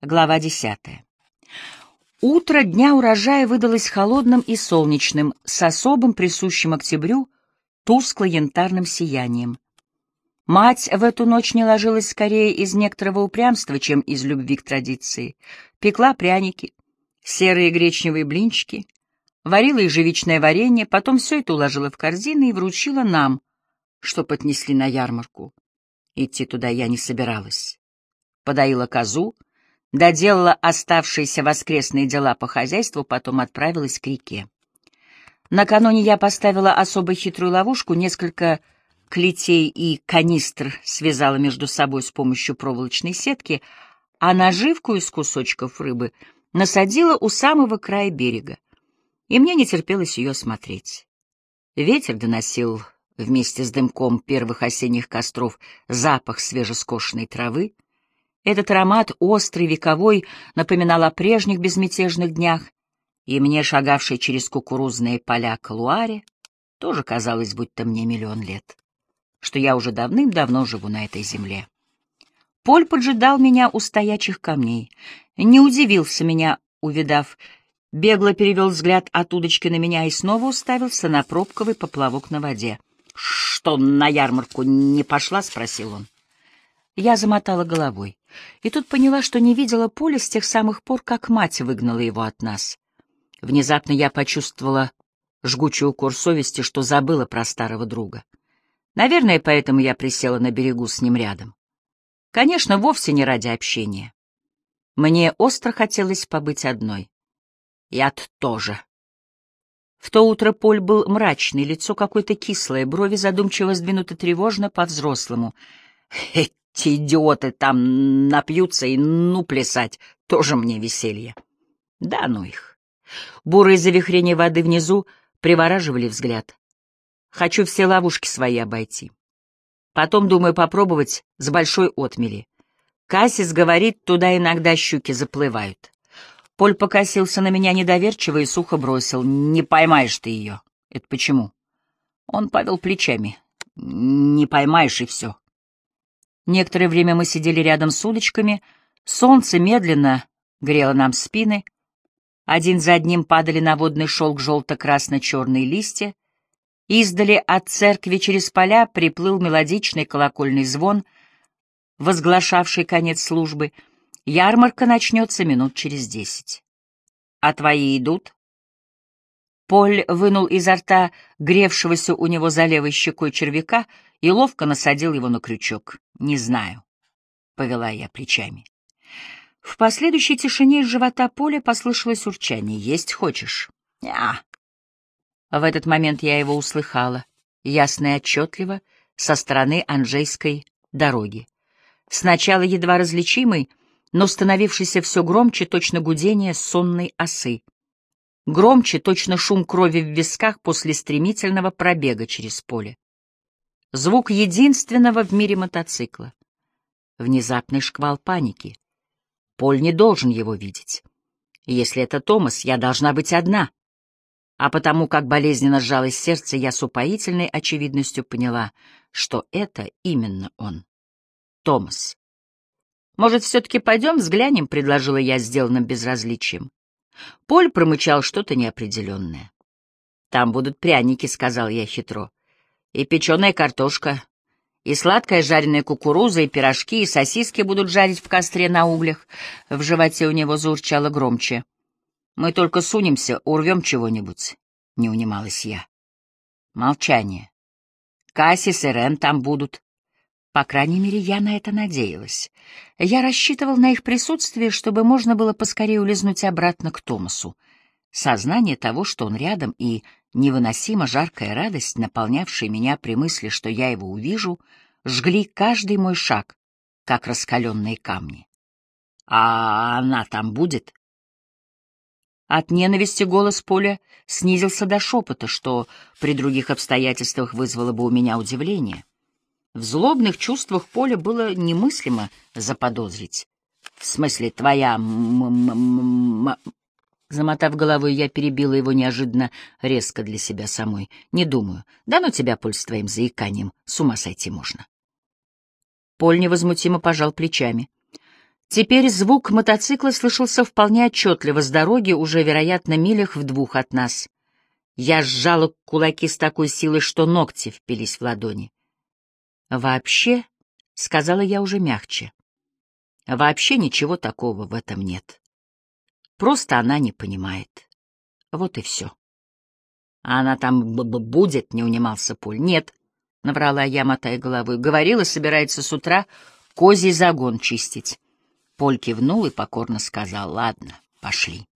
Глава десятая. Утро дня урожая выдалось холодным и солнечным, с особым присущим октябрю тускло-янтарным сиянием. Мать в эту ночь не ложилась скорее из некоторого упрямства, чем из любви к традиции. Пекла пряники, серые гречневые блинчики, варила ежевичное варенье, потом все это уложила в корзины и вручила нам, чтоб отнесли на ярмарку. Идти туда я не собиралась. Подоила козу, доделала оставшиеся воскресные дела по хозяйству, потом отправилась к реке. Накануне я поставила особо хитрую ловушку, несколько клетей и канистр связала между собой с помощью проволочной сетки, а наживку из кусочков рыбы насадила у самого края берега, и мне не терпелось ее смотреть. Ветер доносил вместе с дымком первых осенних костров запах свежескошенной травы, этот аромат, острый, вековой, напоминал о прежних безмятежных днях, и мне, шагавшей через кукурузные поля Калуаре, тоже казалось, будто мне миллион лет, что я уже давным-давно живу на этой земле. Поль поджидал меня у стоячих камней, не удивился меня, увидав, бегло перевел взгляд от удочки на меня и снова уставился на пробковый поплавок на воде. «Что, на ярмарку не пошла?» — спросил он. Я замотала головой. И тут поняла, что не видела Поля с тех самых пор, как мать выгнала его от нас. Внезапно я почувствовала жгучий укор совести, что забыла про старого друга. Наверное, поэтому я присела на берегу с ним рядом. Конечно, вовсе не ради общения. Мне остро хотелось побыть одной. Я-то тоже. В то утро Поль был мрачный, лицо какое-то кислое, брови задумчиво сдвинуты тревожно по-взрослому. Эти идиоты там напьются и ну плясать, тоже мне веселье. Да ну их. Бурые завихрения воды внизу привораживали взгляд. Хочу все ловушки свои обойти. Потом думаю попробовать с большой отмели. Кассис говорит, туда иногда щуки заплывают. Поль покосился на меня недоверчиво и сухо бросил. «Не поймаешь ты ее». «Это почему?» Он повел плечами. «Не поймаешь, и все». Некоторое время мы сидели рядом с удочками, солнце медленно грело нам спины, один за одним падали на водный шелк желто-красно-черные листья, издали от церкви через поля приплыл мелодичный колокольный звон, возглашавший конец службы. Ярмарка начнется минут через десять. А твои идут? Поль вынул изо рта гревшегося у него за левой щекой червяка и ловко насадил его на крючок. «Не знаю», — повела я плечами. В последующей тишине из живота Поля послышалось урчание. «Есть хочешь?» «Я». В этот момент я его услыхала, ясно и отчетливо, со стороны Анжейской дороги. Сначала едва различимый, но становившийся все громче точно гудение сонной осы — Громче точно шум крови в висках после стремительного пробега через поле. Звук единственного в мире мотоцикла. Внезапный шквал паники. Поль не должен его видеть. Если это Томас, я должна быть одна. А потому, как болезненно сжалось сердце, я с упоительной очевидностью поняла, что это именно он. Томас. «Может, все-таки пойдем взглянем?» — предложила я сделанным безразличием. Поль промычал что-то неопределенное. «Там будут пряники», — сказал я хитро, — «и печеная картошка, и сладкая жареная кукуруза, и пирожки, и сосиски будут жарить в костре на углях». В животе у него заурчало громче. «Мы только сунемся, урвем чего-нибудь», — не унималась я. Молчание. Кассис и Рен там будут. По крайней мере, я на это надеялась. Я рассчитывал на их присутствие, чтобы можно было поскорее улизнуть обратно к Томасу. Сознание того, что он рядом, и невыносимо жаркая радость, наполнявшая меня при мысли, что я его увижу, жгли каждый мой шаг, как раскаленные камни. «А она там будет?» От ненависти голос Поля снизился до шепота, что при других обстоятельствах вызвало бы у меня удивление. В злобных чувствах Поля было немыслимо заподозрить. — В смысле, твоя м Замотав головой, я перебила его неожиданно резко для себя самой. Не думаю. Да ну тебя, Поль, с твоим заиканием. С ума сойти можно. Поль невозмутимо пожал плечами. Теперь звук мотоцикла слышался вполне отчетливо с дороги, уже, вероятно, милях в двух от нас. Я сжала кулаки с такой силой, что ногти впились в ладони. «Вообще», — сказала я уже мягче, — «вообще ничего такого в этом нет. Просто она не понимает. Вот и все». «А она там б -б будет?» — не унимался Поль. «Нет», — наврала я, мотая головой. «Говорила, собирается с утра козий загон чистить». Поль кивнул и покорно сказал, «Ладно, пошли».